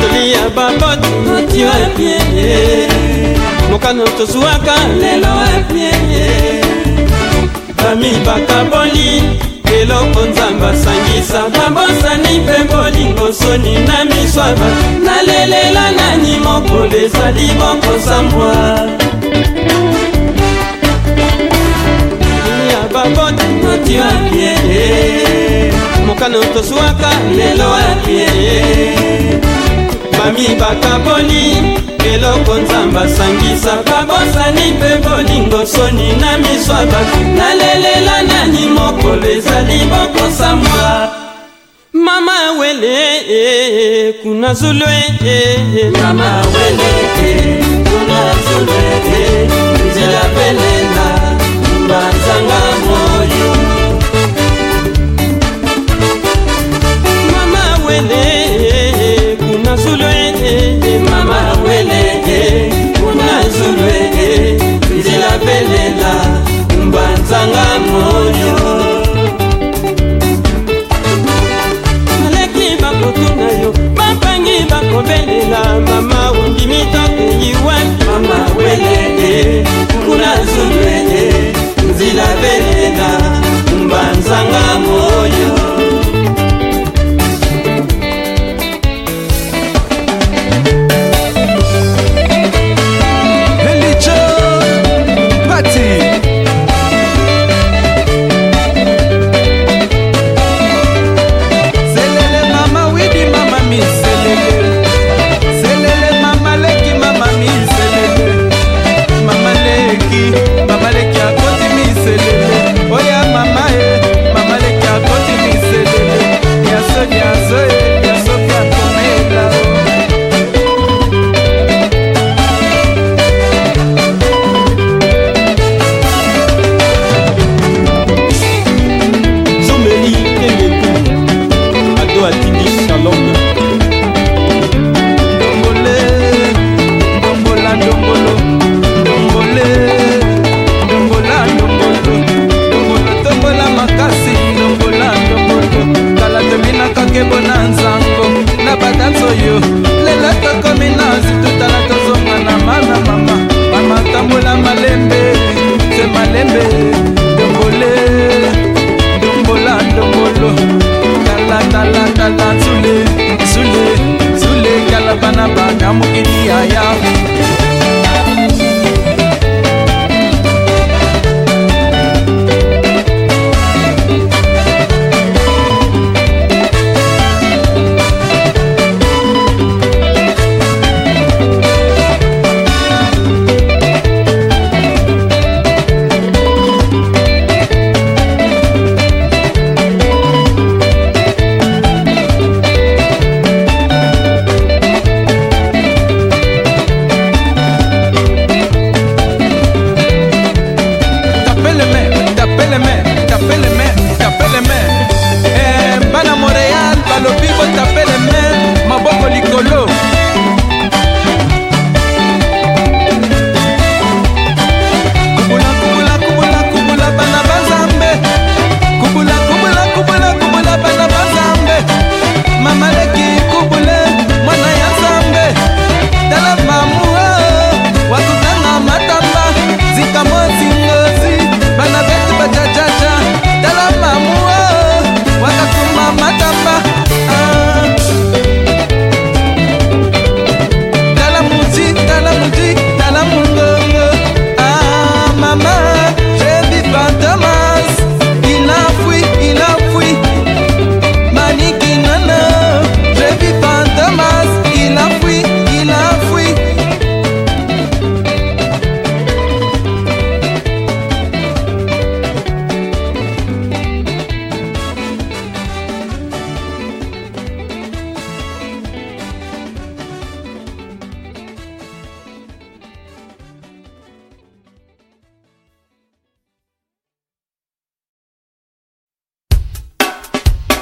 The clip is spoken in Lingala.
tolia baboti epie mokano tozwaka lelo epie bamibaka boli eloko nzambe asangisa babosani mpe bolingo soni na miso ya bato nalelela nani mokolo ezali bokosambwa ya baboti motio apie mikano tozwaka lelo apie bami bakaboli eloko nzambe asangisaka bosani mpe bolingo soni na miso ya bato nalelela nani mokolo ezali bokosamwa mama wele kuna zulu eh, eh. mama wele kuna zulu eh, nzela pele nzanga mo